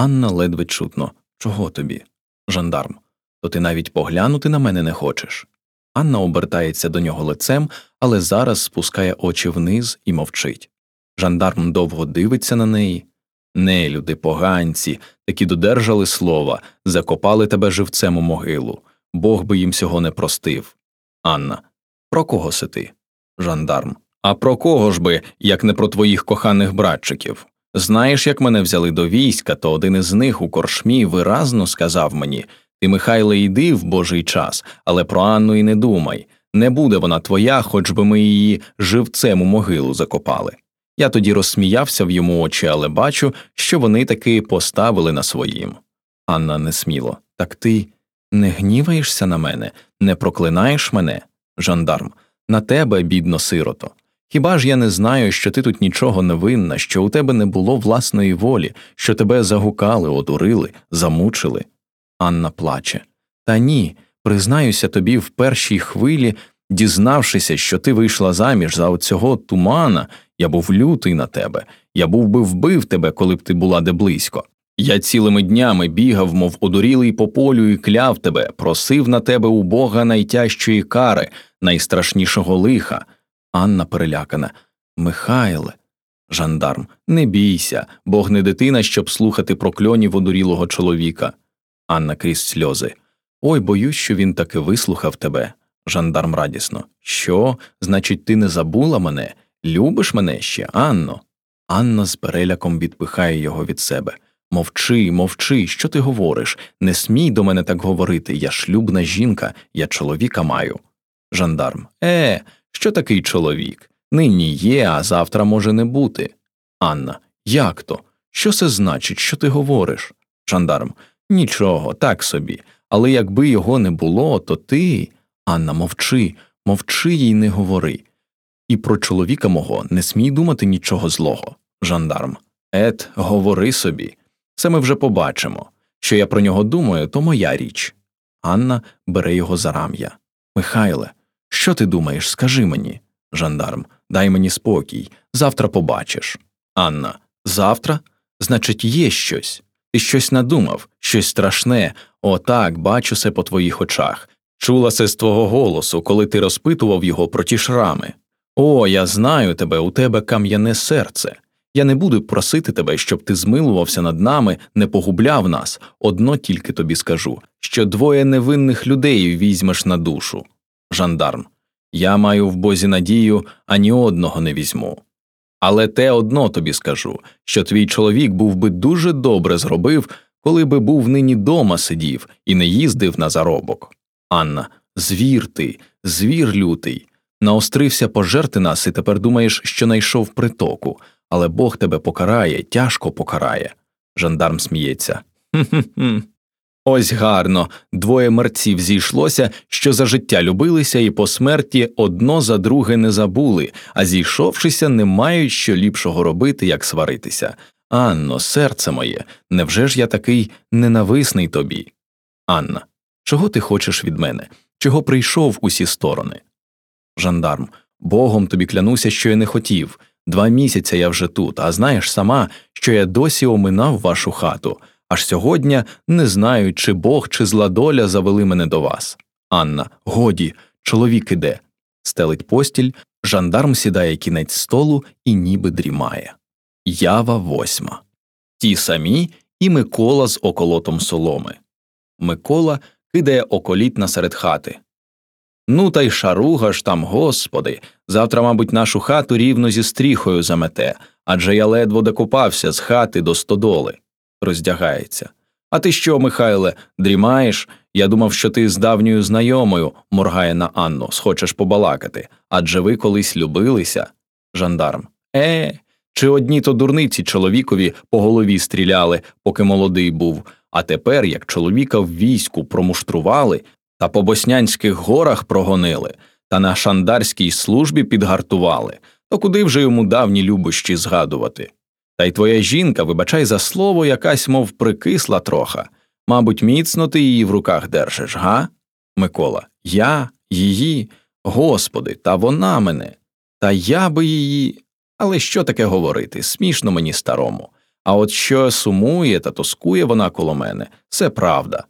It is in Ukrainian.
Анна ледве чутно. Чого тобі? Жандарм. То ти навіть поглянути на мене не хочеш. Анна обертається до нього лицем, але зараз спускає очі вниз і мовчить. Жандарм довго дивиться на неї. Нелюди, поганці, такі додержали слова, закопали тебе живцем у могилу. Бог би їм цього не простив. Анна. Про кого си ти? Жандарм. А про кого ж би, як не про твоїх коханих братчиків? Знаєш, як мене взяли до війська, то один із них у коршмі виразно сказав мені Ти, Михайле, йди в божий час, але про Анну і не думай. Не буде вона твоя, хоч би ми її живцем у могилу закопали. Я тоді розсміявся в йому очі, але бачу, що вони таки поставили на своїм. Анна несміло. Так ти не гніваєшся на мене, не проклинаєш мене, жандарм, на тебе, бідно сирото. Хіба ж я не знаю, що ти тут нічого не винна, що у тебе не було власної волі, що тебе загукали, одурили, замучили? Анна плаче. Та ні, признаюся тобі в першій хвилі, дізнавшися, що ти вийшла заміж за оцього тумана, я був лютий на тебе, я був би вбив тебе, коли б ти була де близько. Я цілими днями бігав, мов одурілий по полю, і кляв тебе, просив на тебе у Бога найтяжчої кари, найстрашнішого лиха. Анна перелякана. Михайле. Жандарм, не бійся, Бог не дитина, щоб слухати прокльонів одурілого чоловіка. Анна крізь сльози. Ой, боюсь, що він таки вислухав тебе. Жандарм радісно. Що? Значить, ти не забула мене? Любиш мене ще, Анно? Анна з переляком відпихає його від себе. Мовчи, мовчи, що ти говориш? Не смій до мене так говорити. Я шлюбна жінка, я чоловіка маю. Жандарм. Е, що такий чоловік? Нині є, а завтра може не бути. Анна. Як то? Що це значить, що ти говориш? Жандарм. Нічого, так собі. Але якби його не було, то ти. Анна, мовчи, мовчи їй не говори. І про чоловіка мого не смій думати нічого злого. Жандарм. Ет, говори собі. Це ми вже побачимо. Що я про нього думаю, то моя річ. Анна бере його за рам'я. Михайле, що ти думаєш, скажи мені. Жандарм, дай мені спокій. Завтра побачиш. Анна. Завтра? Значить, є щось. Ти щось надумав, щось страшне. Отак, бачу се по твоїх очах. Чула се з твого голосу, коли ти розпитував його про ті шрами. О, я знаю тебе, у тебе кам'яне серце. Я не буду просити тебе, щоб ти змилувався над нами, не погубляв нас, одно тільки тобі скажу, що двоє невинних людей візьмеш на душу. Жандарм. Я маю в бозі надію, ані одного не візьму. Але те одно тобі скажу, що твій чоловік був би дуже добре зробив, коли би був нині дома сидів і не їздив на заробок. Анна, звір ти, звір лютий. Наострився пожерти нас, і тепер думаєш, що найшов притоку, але Бог тебе покарає, тяжко покарає. Жандарм сміється. Хм-хм-хм. Ось гарно, двоє мерців зійшлося, що за життя любилися, і по смерті одно за друге не забули, а зійшовшися, не мають що ліпшого робити, як сваритися. Анно, серце моє, невже ж я такий ненависний тобі? Анна, чого ти хочеш від мене? Чого прийшов усі сторони? Жандарм, Богом тобі клянуся, що я не хотів. Два місяця я вже тут, а знаєш сама, що я досі оминав вашу хату, аж сьогодні не знаю, чи Бог, чи зла доля завели мене до вас. Анна, годі, чоловік іде. Стелить постіль, жандарм сідає кінець столу і ніби дрімає. Ява восьма. Ті самі і Микола з околотом соломи. Микола кидає околіт насеред хати. Ну, та й шаруга ж там, господи, завтра, мабуть, нашу хату рівно зі стріхою замете, адже я ледве докопався з хати до стодоли. Роздягається. А ти що, Михайле, дрімаєш? Я думав, що ти з давньою знайомою, моргає на Анну, схочеш побалакати, адже ви колись любилися. Жандарм. Е, чи одні то дурниці чоловікові по голові стріляли, поки молодий був, а тепер, як чоловіка в війську промуштрували, та по боснянських горах прогонили, та на шандарській службі підгартували, то куди вже йому давні любощі згадувати? Та й твоя жінка, вибачай за слово, якась, мов прикисла троха. Мабуть, міцно ти її в руках держиш, га? Микола. Я, її, господи, та вона мене. Та я би її. Але що таке говорити? Смішно мені старому. А от що сумує та тоскує вона коло мене, це правда.